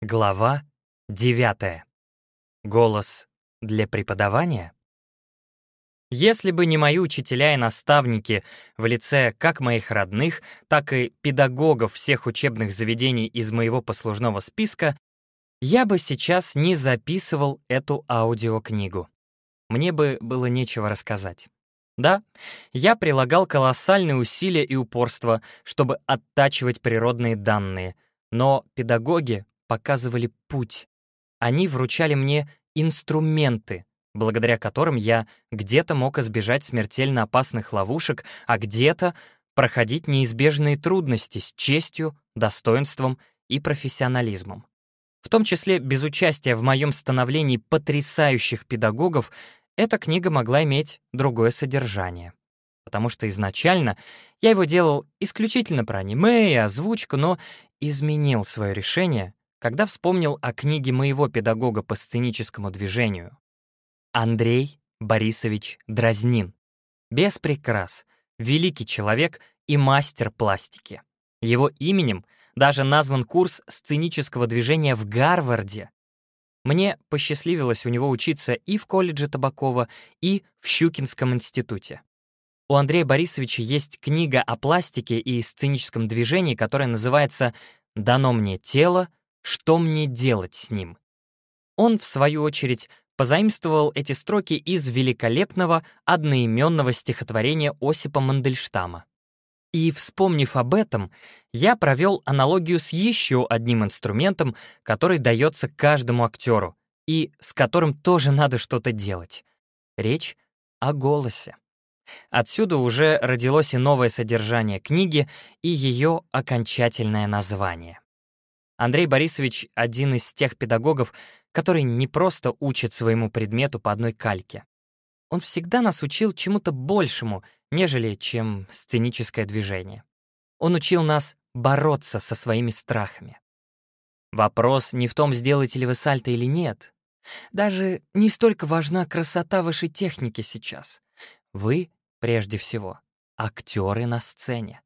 Глава 9. Голос для преподавания? Если бы не мои учителя и наставники в лице как моих родных, так и педагогов всех учебных заведений из моего послужного списка, я бы сейчас не записывал эту аудиокнигу. Мне бы было нечего рассказать. Да, я прилагал колоссальные усилия и упорство, чтобы оттачивать природные данные, но педагоги показывали путь. Они вручали мне инструменты, благодаря которым я где-то мог избежать смертельно опасных ловушек, а где-то проходить неизбежные трудности с честью, достоинством и профессионализмом. В том числе без участия в моем становлении потрясающих педагогов эта книга могла иметь другое содержание. Потому что изначально я его делал исключительно про аниме и озвучку, но изменил свое решение когда вспомнил о книге моего педагога по сценическому движению. Андрей Борисович Дразнин. Без прикрас, великий человек и мастер пластики. Его именем даже назван курс сценического движения в Гарварде. Мне посчастливилось у него учиться и в колледже Табакова, и в Щукинском институте. У Андрея Борисовича есть книга о пластике и сценическом движении, которая называется «Дано мне тело, что мне делать с ним? Он, в свою очередь, позаимствовал эти строки из великолепного одноименного стихотворения Осипа Мандельштама. И, вспомнив об этом, я провел аналогию с еще одним инструментом, который дается каждому актеру, и с которым тоже надо что-то делать. Речь о голосе. Отсюда уже родилось и новое содержание книги, и ее окончательное название. Андрей Борисович — один из тех педагогов, который не просто учит своему предмету по одной кальке. Он всегда нас учил чему-то большему, нежели чем сценическое движение. Он учил нас бороться со своими страхами. Вопрос не в том, сделаете ли вы сальто или нет. Даже не столько важна красота вашей техники сейчас. Вы, прежде всего, актеры на сцене.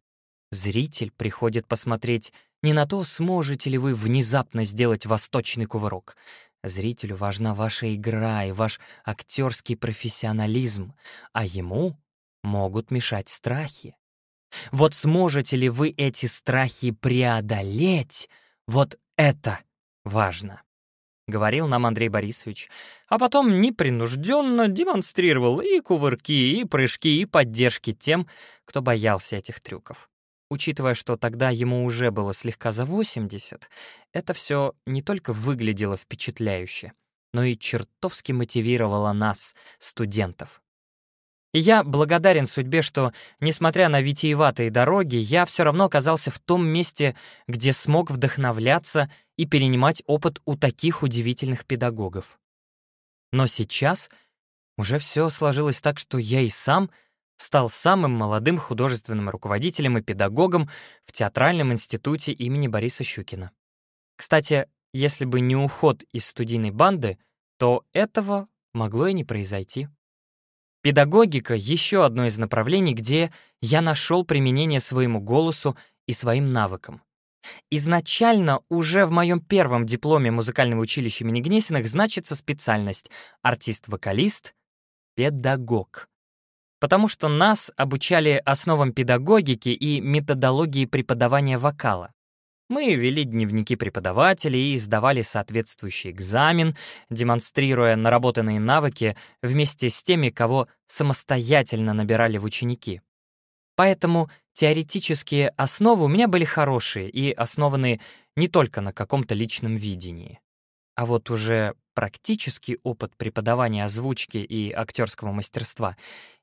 Зритель приходит посмотреть не на то, сможете ли вы внезапно сделать восточный кувырок. Зрителю важна ваша игра и ваш актерский профессионализм, а ему могут мешать страхи. Вот сможете ли вы эти страхи преодолеть, вот это важно. — говорил нам Андрей Борисович, а потом непринужденно демонстрировал и кувырки, и прыжки, и поддержки тем, кто боялся этих трюков. Учитывая, что тогда ему уже было слегка за 80, это все не только выглядело впечатляюще, но и чертовски мотивировало нас, студентов. И я благодарен судьбе, что, несмотря на витиеватые дороги, я все равно оказался в том месте, где смог вдохновляться и перенимать опыт у таких удивительных педагогов. Но сейчас уже все сложилось так, что я и сам — стал самым молодым художественным руководителем и педагогом в Театральном институте имени Бориса Щукина. Кстати, если бы не уход из студийной банды, то этого могло и не произойти. Педагогика — еще одно из направлений, где я нашел применение своему голосу и своим навыкам. Изначально уже в моем первом дипломе музыкального училища имени Гнесиных значится специальность артист-вокалист, педагог потому что нас обучали основам педагогики и методологии преподавания вокала. Мы вели дневники преподавателей и сдавали соответствующий экзамен, демонстрируя наработанные навыки вместе с теми, кого самостоятельно набирали в ученики. Поэтому теоретические основы у меня были хорошие и основаны не только на каком-то личном видении. А вот уже практический опыт преподавания озвучки и актерского мастерства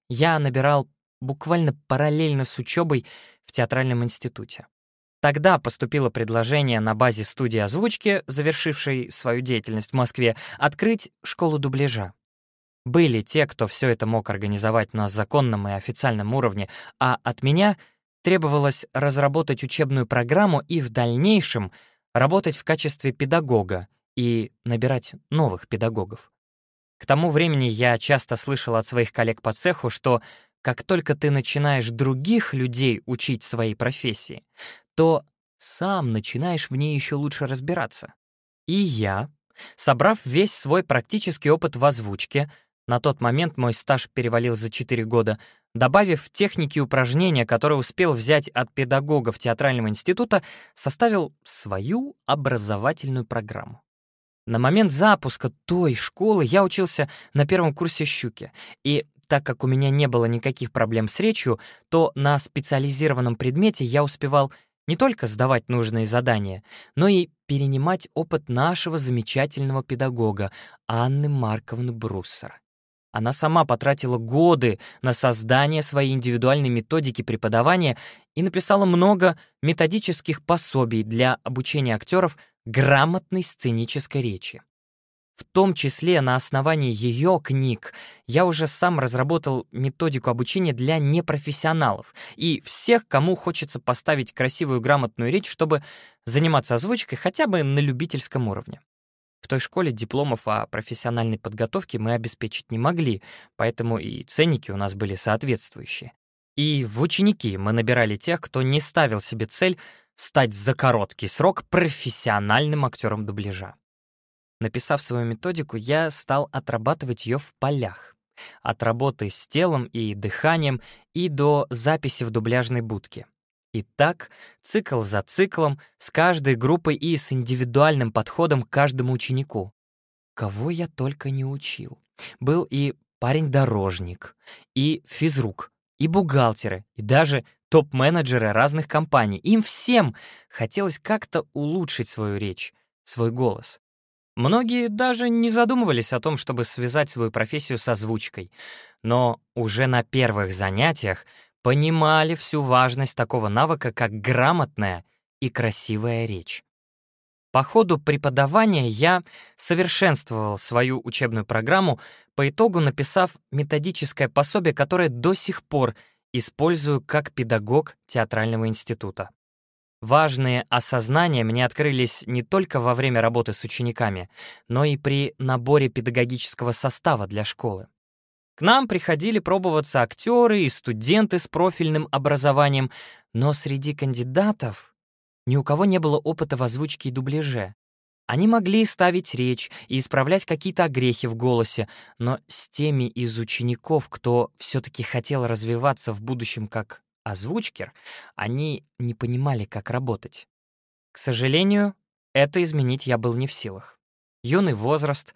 я набирал буквально параллельно с учебой в театральном институте. Тогда поступило предложение на базе студии озвучки, завершившей свою деятельность в Москве, открыть школу дубляжа. Были те, кто все это мог организовать на законном и официальном уровне, а от меня требовалось разработать учебную программу и в дальнейшем работать в качестве педагога и набирать новых педагогов. К тому времени я часто слышал от своих коллег по цеху, что как только ты начинаешь других людей учить своей профессии, то сам начинаешь в ней еще лучше разбираться. И я, собрав весь свой практический опыт в озвучке, на тот момент мой стаж перевалил за 4 года, добавив техники упражнения, которые успел взять от педагогов театрального института, составил свою образовательную программу. На момент запуска той школы я учился на первом курсе «Щуки», и так как у меня не было никаких проблем с речью, то на специализированном предмете я успевал не только сдавать нужные задания, но и перенимать опыт нашего замечательного педагога Анны Марковны Бруссер. Она сама потратила годы на создание своей индивидуальной методики преподавания и написала много методических пособий для обучения актеров грамотной сценической речи. В том числе на основании ее книг я уже сам разработал методику обучения для непрофессионалов и всех, кому хочется поставить красивую грамотную речь, чтобы заниматься озвучкой хотя бы на любительском уровне. В той школе дипломов о профессиональной подготовке мы обеспечить не могли, поэтому и ценники у нас были соответствующие. И в ученики мы набирали тех, кто не ставил себе цель стать за короткий срок профессиональным актером дубляжа. Написав свою методику, я стал отрабатывать ее в полях. От работы с телом и дыханием и до записи в дубляжной будке. И так, цикл за циклом, с каждой группой и с индивидуальным подходом к каждому ученику. Кого я только не учил. Был и парень-дорожник, и физрук, и бухгалтеры, и даже топ-менеджеры разных компаний. Им всем хотелось как-то улучшить свою речь, свой голос. Многие даже не задумывались о том, чтобы связать свою профессию с озвучкой, но уже на первых занятиях понимали всю важность такого навыка, как грамотная и красивая речь. По ходу преподавания я совершенствовал свою учебную программу, по итогу написав методическое пособие, которое до сих пор использую как педагог театрального института. Важные осознания мне открылись не только во время работы с учениками, но и при наборе педагогического состава для школы. К нам приходили пробоваться актеры и студенты с профильным образованием, но среди кандидатов ни у кого не было опыта в озвучке и дубляже. Они могли ставить речь и исправлять какие-то огрехи в голосе, но с теми из учеников, кто все-таки хотел развиваться в будущем как озвучкер, они не понимали, как работать. К сожалению, это изменить я был не в силах. Юный возраст,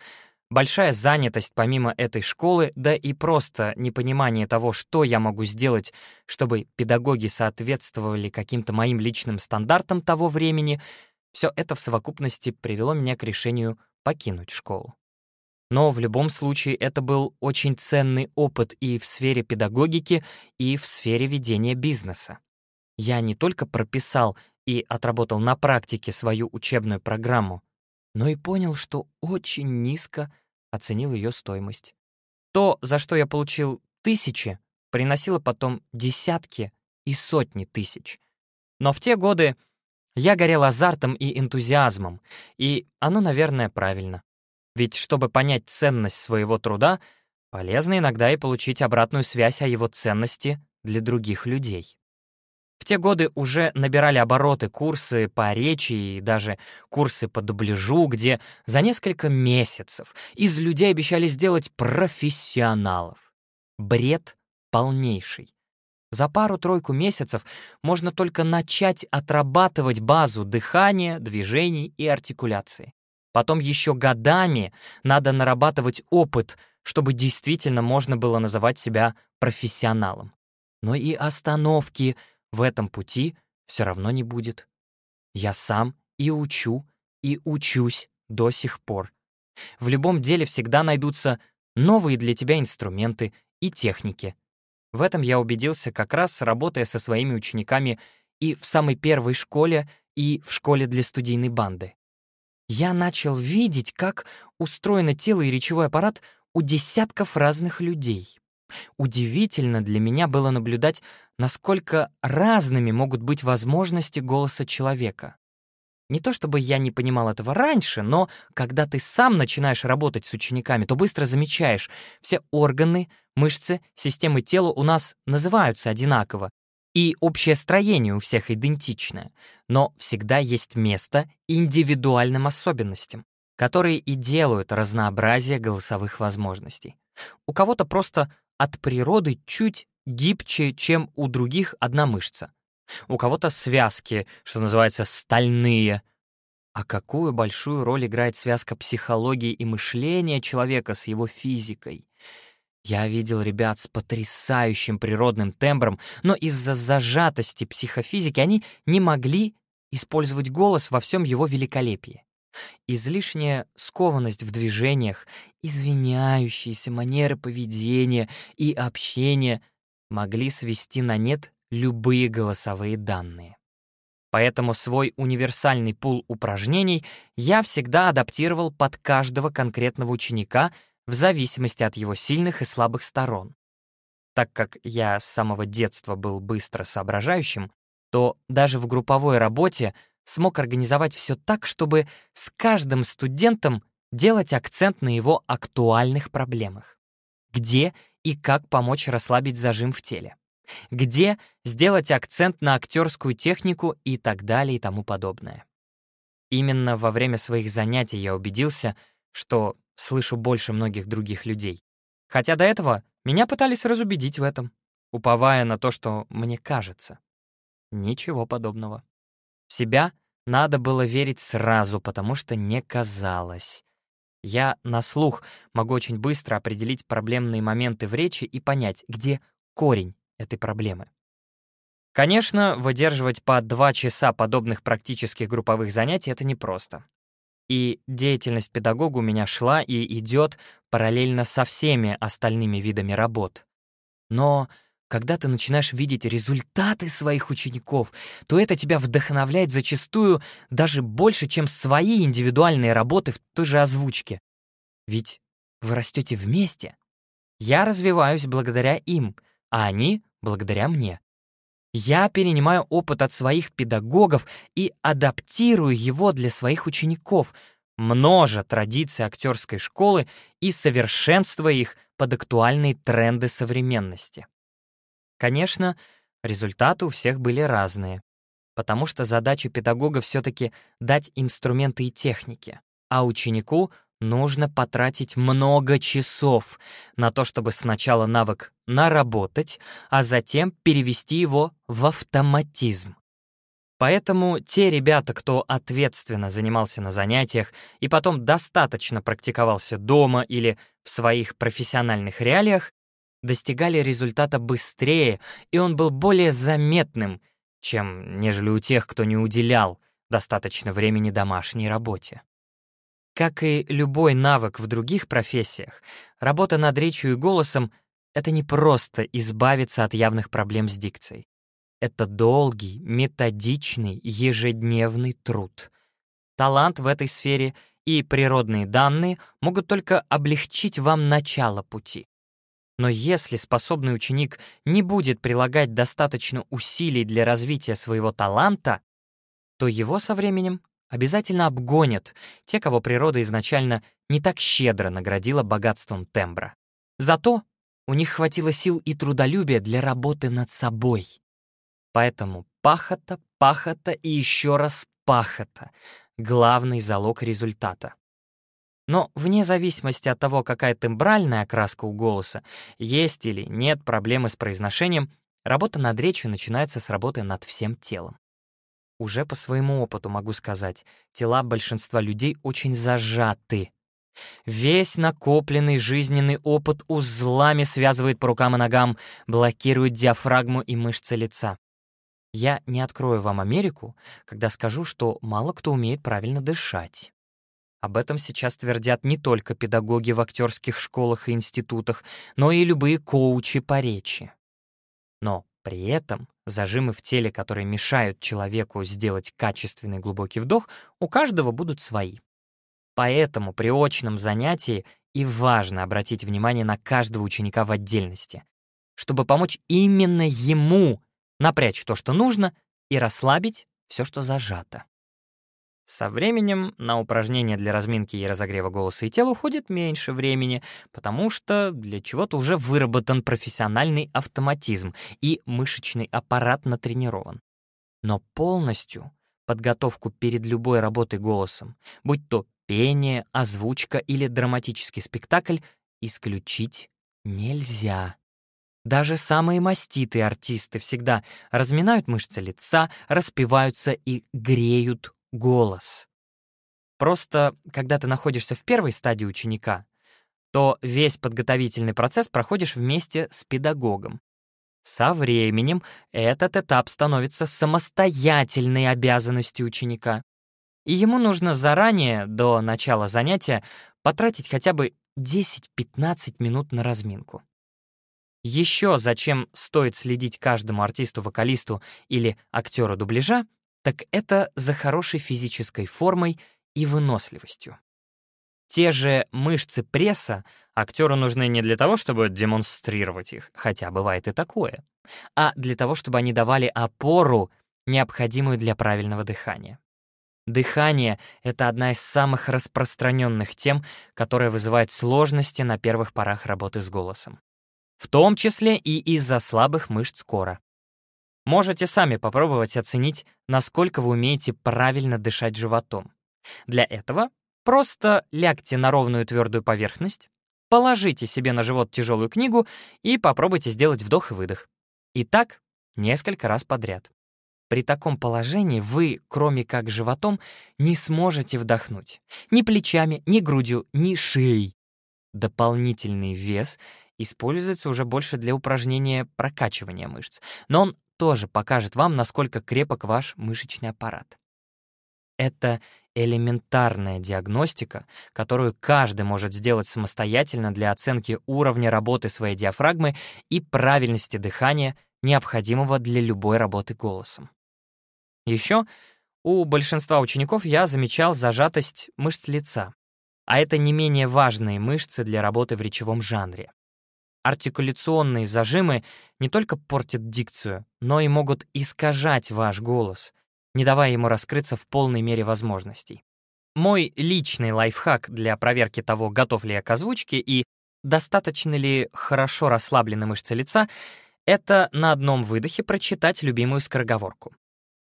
большая занятость помимо этой школы, да и просто непонимание того, что я могу сделать, чтобы педагоги соответствовали каким-то моим личным стандартам того времени — все это в совокупности привело меня к решению покинуть школу. Но в любом случае это был очень ценный опыт и в сфере педагогики, и в сфере ведения бизнеса. Я не только прописал и отработал на практике свою учебную программу, но и понял, что очень низко оценил ее стоимость. То, за что я получил тысячи, приносило потом десятки и сотни тысяч. Но в те годы я горел азартом и энтузиазмом, и оно, наверное, правильно. Ведь чтобы понять ценность своего труда, полезно иногда и получить обратную связь о его ценности для других людей. В те годы уже набирали обороты курсы по речи и даже курсы по дубляжу, где за несколько месяцев из людей обещали сделать профессионалов. Бред полнейший. За пару-тройку месяцев можно только начать отрабатывать базу дыхания, движений и артикуляции. Потом еще годами надо нарабатывать опыт, чтобы действительно можно было называть себя профессионалом. Но и остановки в этом пути все равно не будет. Я сам и учу, и учусь до сих пор. В любом деле всегда найдутся новые для тебя инструменты и техники, в этом я убедился как раз работая со своими учениками и в самой первой школе, и в школе для студийной банды. Я начал видеть, как устроено тело и речевой аппарат у десятков разных людей. Удивительно для меня было наблюдать, насколько разными могут быть возможности голоса человека. Не то чтобы я не понимал этого раньше, но когда ты сам начинаешь работать с учениками, то быстро замечаешь, все органы, мышцы, системы тела у нас называются одинаково, И общее строение у всех идентичное, но всегда есть место индивидуальным особенностям, которые и делают разнообразие голосовых возможностей. У кого-то просто от природы чуть гибче, чем у других одна мышца. У кого-то связки, что называется, стальные. А какую большую роль играет связка психологии и мышления человека с его физикой? Я видел ребят с потрясающим природным тембром, но из-за зажатости психофизики они не могли использовать голос во всем его великолепии. Излишняя скованность в движениях, извиняющиеся манеры поведения и общения могли свести на нет любые голосовые данные. Поэтому свой универсальный пул упражнений я всегда адаптировал под каждого конкретного ученика в зависимости от его сильных и слабых сторон. Так как я с самого детства был быстро соображающим, то даже в групповой работе смог организовать все так, чтобы с каждым студентом делать акцент на его актуальных проблемах. Где и как помочь расслабить зажим в теле. Где сделать акцент на актерскую технику и так далее и тому подобное. Именно во время своих занятий я убедился, что слышу больше многих других людей. Хотя до этого меня пытались разубедить в этом, уповая на то, что мне кажется. Ничего подобного. В себя надо было верить сразу, потому что не казалось. Я на слух могу очень быстро определить проблемные моменты в речи и понять, где корень этой проблемы. Конечно, выдерживать по два часа подобных практических групповых занятий — это непросто. И деятельность педагога у меня шла и идет параллельно со всеми остальными видами работ. Но когда ты начинаешь видеть результаты своих учеников, то это тебя вдохновляет зачастую даже больше, чем свои индивидуальные работы в той же озвучке. Ведь вы растете вместе. Я развиваюсь благодаря им, а они — благодаря мне. Я перенимаю опыт от своих педагогов и адаптирую его для своих учеников, множа традиции актерской школы и совершенствуя их под актуальные тренды современности. Конечно, результаты у всех были разные, потому что задача педагога все-таки дать инструменты и техники, а ученику нужно потратить много часов на то, чтобы сначала навык наработать, а затем перевести его в автоматизм. Поэтому те ребята, кто ответственно занимался на занятиях и потом достаточно практиковался дома или в своих профессиональных реалиях, достигали результата быстрее, и он был более заметным, чем нежели у тех, кто не уделял достаточно времени домашней работе. Как и любой навык в других профессиях, работа над речью и голосом — это не просто избавиться от явных проблем с дикцией. Это долгий, методичный, ежедневный труд. Талант в этой сфере и природные данные могут только облегчить вам начало пути. Но если способный ученик не будет прилагать достаточно усилий для развития своего таланта, то его со временем обязательно обгонят те, кого природа изначально не так щедро наградила богатством тембра. Зато у них хватило сил и трудолюбия для работы над собой. Поэтому пахота, пахота и еще раз пахота — главный залог результата. Но вне зависимости от того, какая тембральная окраска у голоса, есть или нет проблемы с произношением, работа над речью начинается с работы над всем телом. Уже по своему опыту могу сказать, тела большинства людей очень зажаты. Весь накопленный жизненный опыт узлами связывает по рукам и ногам, блокирует диафрагму и мышцы лица. Я не открою вам Америку, когда скажу, что мало кто умеет правильно дышать. Об этом сейчас твердят не только педагоги в актерских школах и институтах, но и любые коучи по речи. Но при этом зажимы в теле, которые мешают человеку сделать качественный глубокий вдох, у каждого будут свои. Поэтому при очном занятии и важно обратить внимание на каждого ученика в отдельности, чтобы помочь именно ему напрячь то, что нужно, и расслабить все, что зажато. Со временем на упражнения для разминки и разогрева голоса и тела уходит меньше времени, потому что для чего-то уже выработан профессиональный автоматизм и мышечный аппарат натренирован. Но полностью подготовку перед любой работой голосом, будь то пение, озвучка или драматический спектакль, исключить нельзя. Даже самые маститые артисты всегда разминают мышцы лица, распеваются и греют голос. Просто, когда ты находишься в первой стадии ученика, то весь подготовительный процесс проходишь вместе с педагогом. Со временем этот этап становится самостоятельной обязанностью ученика. И ему нужно заранее, до начала занятия, потратить хотя бы 10-15 минут на разминку. Еще зачем стоит следить каждому артисту-вокалисту или актеру дубляжа, так это за хорошей физической формой и выносливостью. Те же мышцы пресса актеру нужны не для того, чтобы демонстрировать их, хотя бывает и такое, а для того, чтобы они давали опору, необходимую для правильного дыхания. Дыхание — это одна из самых распространенных тем, которая вызывает сложности на первых порах работы с голосом. В том числе и из-за слабых мышц кора. Можете сами попробовать оценить, насколько вы умеете правильно дышать животом. Для этого просто лягте на ровную твердую поверхность, положите себе на живот тяжелую книгу и попробуйте сделать вдох и выдох. И так несколько раз подряд. При таком положении вы, кроме как животом, не сможете вдохнуть. Ни плечами, ни грудью, ни шеей. Дополнительный вес используется уже больше для упражнения прокачивания мышц, но он тоже покажет вам, насколько крепок ваш мышечный аппарат. Это элементарная диагностика, которую каждый может сделать самостоятельно для оценки уровня работы своей диафрагмы и правильности дыхания, необходимого для любой работы голосом. Еще у большинства учеников я замечал зажатость мышц лица, а это не менее важные мышцы для работы в речевом жанре. Артикуляционные зажимы не только портят дикцию, но и могут искажать ваш голос, не давая ему раскрыться в полной мере возможностей. Мой личный лайфхак для проверки того, готов ли я к озвучке и достаточно ли хорошо расслаблены мышцы лица, это на одном выдохе прочитать любимую скороговорку.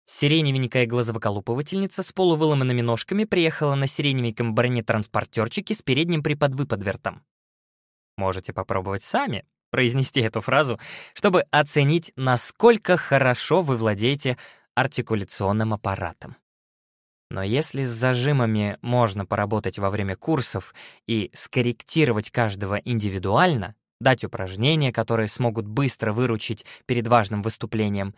Сиреневенькая глазовоколупывательница с полувыломанными ножками приехала на сиреневеньком бронетранспортерчике с передним приподвыподвертом. Можете попробовать сами произнести эту фразу, чтобы оценить, насколько хорошо вы владеете артикуляционным аппаратом. Но если с зажимами можно поработать во время курсов и скорректировать каждого индивидуально, дать упражнения, которые смогут быстро выручить перед важным выступлением,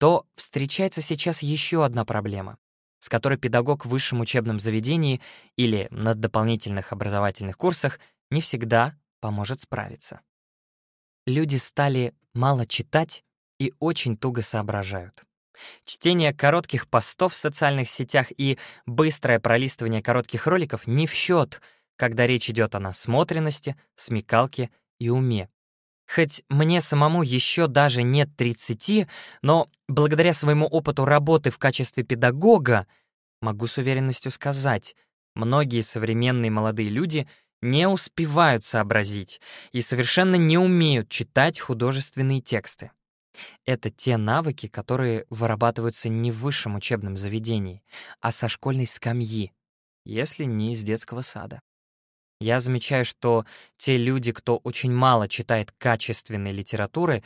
то встречается сейчас еще одна проблема, с которой педагог в высшем учебном заведении или на дополнительных образовательных курсах не всегда поможет справиться. Люди стали мало читать и очень туго соображают. Чтение коротких постов в социальных сетях и быстрое пролистывание коротких роликов не в счет, когда речь идет о насмотренности, смекалке и уме. Хоть мне самому еще даже нет 30, но благодаря своему опыту работы в качестве педагога могу с уверенностью сказать, многие современные молодые люди — не успевают сообразить и совершенно не умеют читать художественные тексты. Это те навыки, которые вырабатываются не в высшем учебном заведении, а со школьной скамьи, если не из детского сада. Я замечаю, что те люди, кто очень мало читает качественной литературы,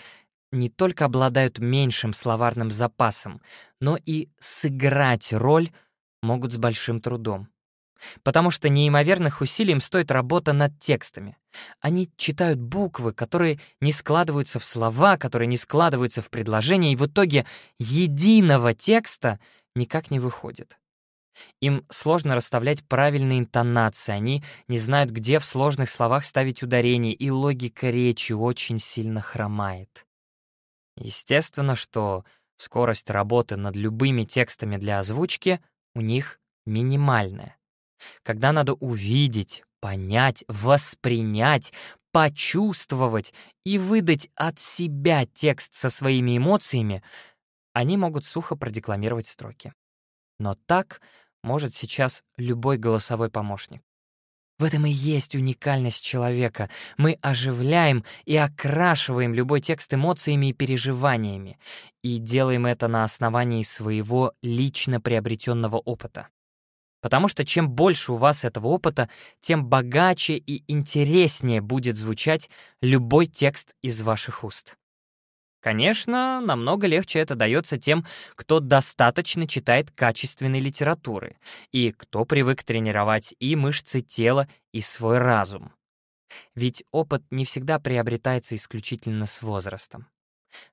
не только обладают меньшим словарным запасом, но и сыграть роль могут с большим трудом. Потому что неимоверных усилий им стоит работа над текстами. Они читают буквы, которые не складываются в слова, которые не складываются в предложения, и в итоге единого текста никак не выходит. Им сложно расставлять правильные интонации, они не знают, где в сложных словах ставить ударение, и логика речи очень сильно хромает. Естественно, что скорость работы над любыми текстами для озвучки у них минимальная когда надо увидеть, понять, воспринять, почувствовать и выдать от себя текст со своими эмоциями, они могут сухо продекламировать строки. Но так может сейчас любой голосовой помощник. В этом и есть уникальность человека. Мы оживляем и окрашиваем любой текст эмоциями и переживаниями, и делаем это на основании своего лично приобретенного опыта. Потому что чем больше у вас этого опыта, тем богаче и интереснее будет звучать любой текст из ваших уст. Конечно, намного легче это дается тем, кто достаточно читает качественной литературы и кто привык тренировать и мышцы тела, и свой разум. Ведь опыт не всегда приобретается исключительно с возрастом.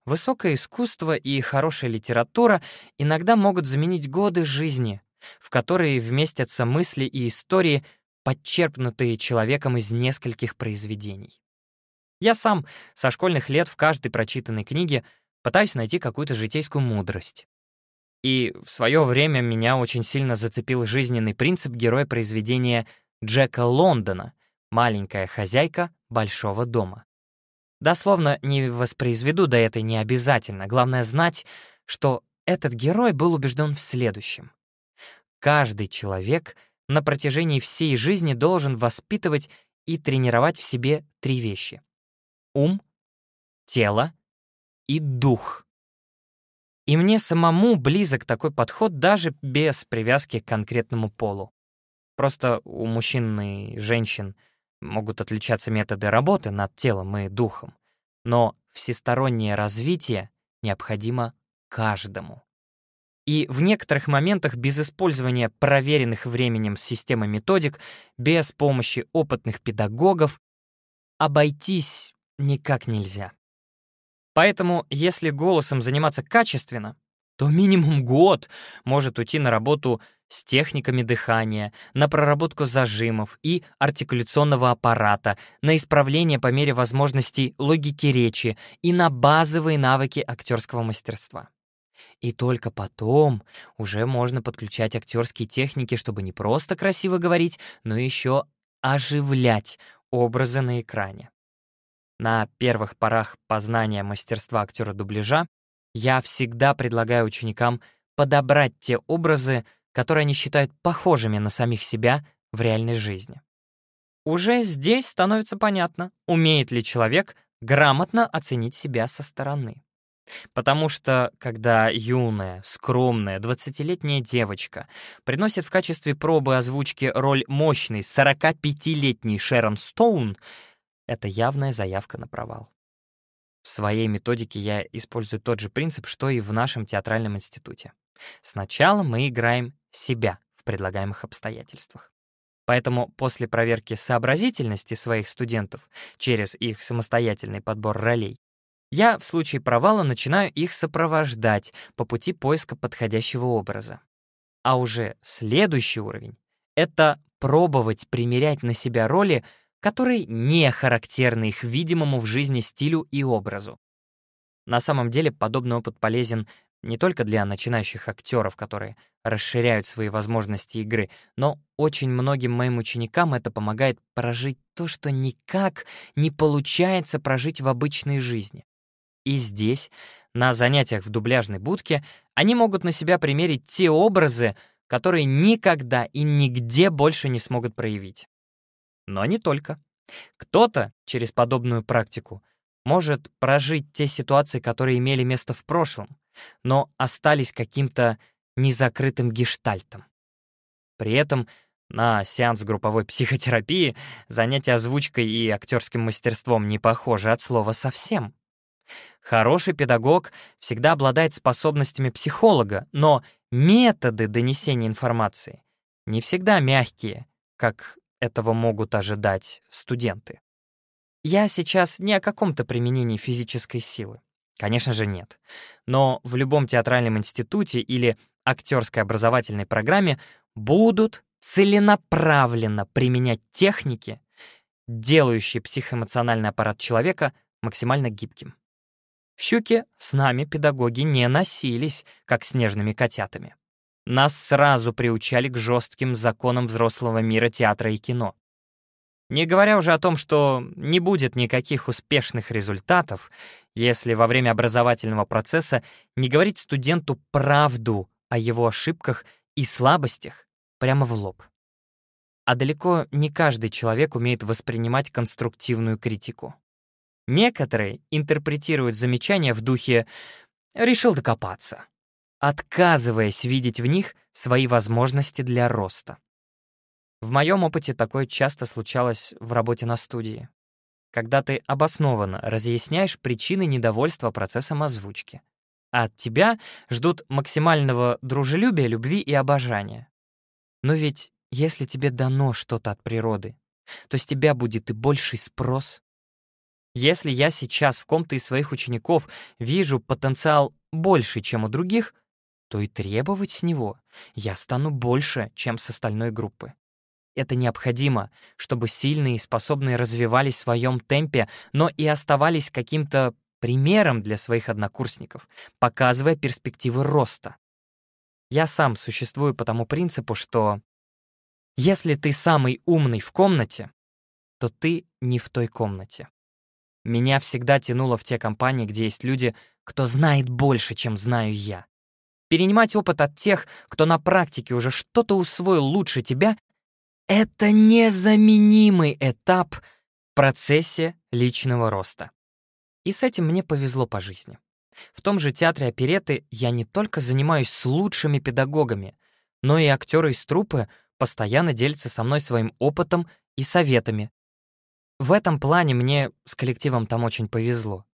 Высокое искусство и хорошая литература иногда могут заменить годы жизни, в которые вместятся мысли и истории, подчерпнутые человеком из нескольких произведений. Я сам со школьных лет в каждой прочитанной книге пытаюсь найти какую-то житейскую мудрость. И в свое время меня очень сильно зацепил жизненный принцип героя произведения Джека Лондона «Маленькая хозяйка большого дома». Дословно не воспроизведу, да это не обязательно. Главное знать, что этот герой был убежден в следующем. Каждый человек на протяжении всей жизни должен воспитывать и тренировать в себе три вещи ум, тело и дух. И мне самому близок такой подход даже без привязки к конкретному полу. Просто у мужчин и женщин могут отличаться методы работы над телом и духом, но всестороннее развитие необходимо каждому. И в некоторых моментах без использования проверенных временем системы методик, без помощи опытных педагогов, обойтись никак нельзя. Поэтому, если голосом заниматься качественно, то минимум год может уйти на работу с техниками дыхания, на проработку зажимов и артикуляционного аппарата, на исправление по мере возможностей логики речи и на базовые навыки актерского мастерства. И только потом уже можно подключать актерские техники, чтобы не просто красиво говорить, но еще оживлять образы на экране. На первых порах познания мастерства актера дубляжа я всегда предлагаю ученикам подобрать те образы, которые они считают похожими на самих себя в реальной жизни. Уже здесь становится понятно, умеет ли человек грамотно оценить себя со стороны. Потому что, когда юная, скромная, 20-летняя девочка приносит в качестве пробы озвучки роль мощной 45-летней Шерон Стоун, это явная заявка на провал. В своей методике я использую тот же принцип, что и в нашем театральном институте. Сначала мы играем себя в предлагаемых обстоятельствах. Поэтому после проверки сообразительности своих студентов через их самостоятельный подбор ролей, я в случае провала начинаю их сопровождать по пути поиска подходящего образа. А уже следующий уровень — это пробовать примерять на себя роли, которые не характерны их видимому в жизни стилю и образу. На самом деле подобный опыт полезен не только для начинающих актеров, которые расширяют свои возможности игры, но очень многим моим ученикам это помогает прожить то, что никак не получается прожить в обычной жизни. И здесь, на занятиях в дубляжной будке, они могут на себя примерить те образы, которые никогда и нигде больше не смогут проявить. Но не только. Кто-то через подобную практику может прожить те ситуации, которые имели место в прошлом, но остались каким-то незакрытым гештальтом. При этом на сеанс групповой психотерапии занятия озвучкой и актерским мастерством не похожи от слова совсем. Хороший педагог всегда обладает способностями психолога, но методы донесения информации не всегда мягкие, как этого могут ожидать студенты. Я сейчас не о каком-то применении физической силы. Конечно же, нет. Но в любом театральном институте или актерской образовательной программе будут целенаправленно применять техники, делающие психоэмоциональный аппарат человека максимально гибким. В «Щуке» с нами педагоги не носились, как снежными котятами. Нас сразу приучали к жестким законам взрослого мира театра и кино. Не говоря уже о том, что не будет никаких успешных результатов, если во время образовательного процесса не говорить студенту правду о его ошибках и слабостях прямо в лоб. А далеко не каждый человек умеет воспринимать конструктивную критику. Некоторые интерпретируют замечания в духе «решил докопаться», отказываясь видеть в них свои возможности для роста. В моем опыте такое часто случалось в работе на студии, когда ты обоснованно разъясняешь причины недовольства процессом озвучки, а от тебя ждут максимального дружелюбия, любви и обожания. Но ведь если тебе дано что-то от природы, то с тебя будет и больший спрос. Если я сейчас в ком-то из своих учеников вижу потенциал больше, чем у других, то и требовать с него я стану больше, чем с остальной группы. Это необходимо, чтобы сильные и способные развивались в своем темпе, но и оставались каким-то примером для своих однокурсников, показывая перспективы роста. Я сам существую по тому принципу, что если ты самый умный в комнате, то ты не в той комнате. Меня всегда тянуло в те компании, где есть люди, кто знает больше, чем знаю я. Перенимать опыт от тех, кто на практике уже что-то усвоил лучше тебя, это незаменимый этап в процессе личного роста. И с этим мне повезло по жизни. В том же театре опереты я не только занимаюсь с лучшими педагогами, но и актеры из труппы постоянно делятся со мной своим опытом и советами. В этом плане мне с коллективом там очень повезло.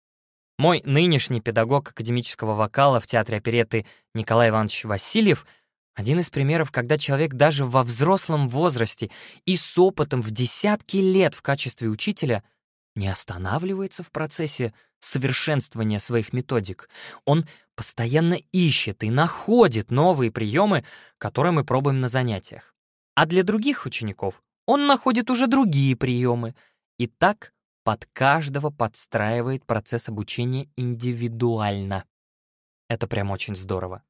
Мой нынешний педагог академического вокала в театре опереты Николай Иванович Васильев — один из примеров, когда человек даже во взрослом возрасте и с опытом в десятки лет в качестве учителя не останавливается в процессе совершенствования своих методик. Он постоянно ищет и находит новые приемы, которые мы пробуем на занятиях. А для других учеников он находит уже другие приемы. И так под каждого подстраивает процесс обучения индивидуально. Это прям очень здорово.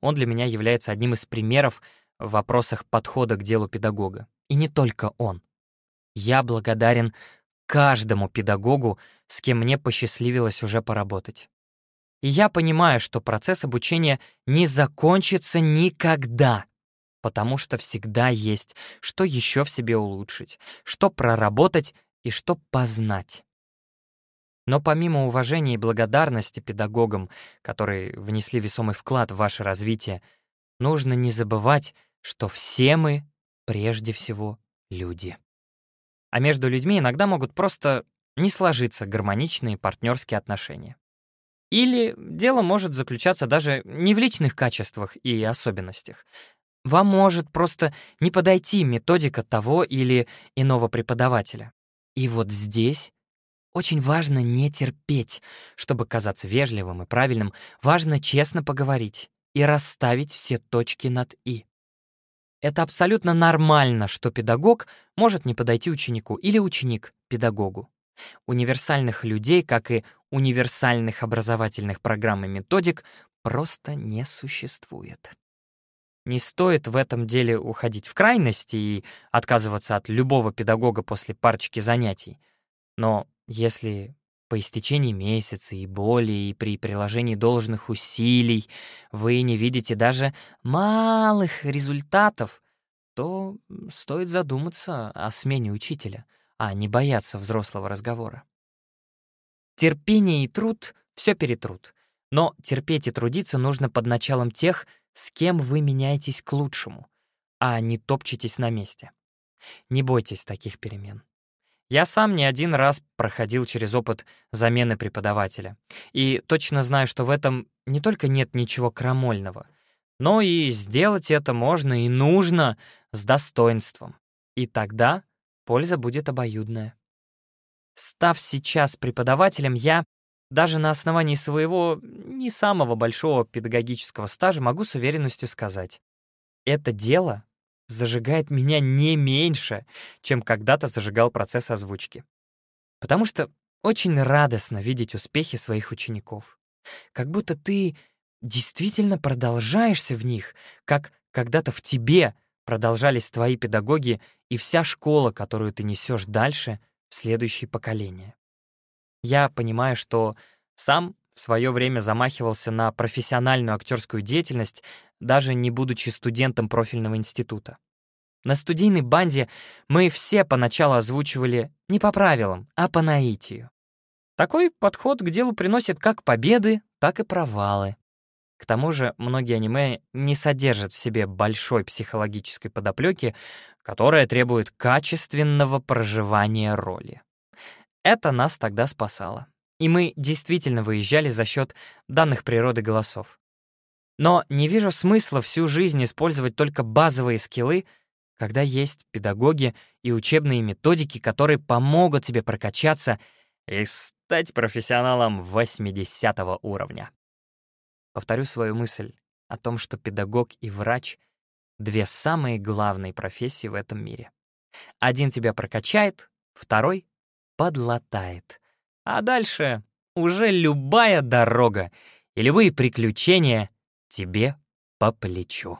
Он для меня является одним из примеров в вопросах подхода к делу педагога. И не только он. Я благодарен каждому педагогу, с кем мне посчастливилось уже поработать. И я понимаю, что процесс обучения не закончится никогда, потому что всегда есть, что еще в себе улучшить, что проработать и что познать. Но помимо уважения и благодарности педагогам, которые внесли весомый вклад в ваше развитие, нужно не забывать, что все мы прежде всего люди а между людьми иногда могут просто не сложиться гармоничные партнерские отношения. Или дело может заключаться даже не в личных качествах и особенностях. Вам может просто не подойти методика того или иного преподавателя. И вот здесь очень важно не терпеть. Чтобы казаться вежливым и правильным, важно честно поговорить и расставить все точки над «и». Это абсолютно нормально, что педагог может не подойти ученику или ученик педагогу. Универсальных людей, как и универсальных образовательных программ и методик, просто не существует. Не стоит в этом деле уходить в крайности и отказываться от любого педагога после парочки занятий. Но если по истечении месяца и боли, и при приложении должных усилий вы не видите даже малых результатов, то стоит задуматься о смене учителя, а не бояться взрослого разговора. Терпение и труд все перетрут, но терпеть и трудиться нужно под началом тех, с кем вы меняетесь к лучшему, а не топчетесь на месте. Не бойтесь таких перемен. Я сам не один раз проходил через опыт замены преподавателя. И точно знаю, что в этом не только нет ничего крамольного, но и сделать это можно и нужно с достоинством. И тогда польза будет обоюдная. Став сейчас преподавателем, я даже на основании своего не самого большого педагогического стажа могу с уверенностью сказать, это дело зажигает меня не меньше, чем когда-то зажигал процесс озвучки. Потому что очень радостно видеть успехи своих учеников. Как будто ты действительно продолжаешься в них, как когда-то в тебе продолжались твои педагоги и вся школа, которую ты несешь дальше в следующие поколения. Я понимаю, что сам в свое время замахивался на профессиональную актерскую деятельность, даже не будучи студентом профильного института. На студийной банде мы все поначалу озвучивали не по правилам, а по наитию. Такой подход к делу приносит как победы, так и провалы. К тому же многие аниме не содержат в себе большой психологической подоплеки, которая требует качественного проживания роли. Это нас тогда спасало. И мы действительно выезжали за счет данных природы голосов. Но не вижу смысла всю жизнь использовать только базовые скиллы, когда есть педагоги и учебные методики, которые помогут тебе прокачаться и стать профессионалом 80 уровня. Повторю свою мысль о том, что педагог и врач — две самые главные профессии в этом мире. Один тебя прокачает, второй — подлатает. А дальше уже любая дорога и любые приключения тебе по плечу.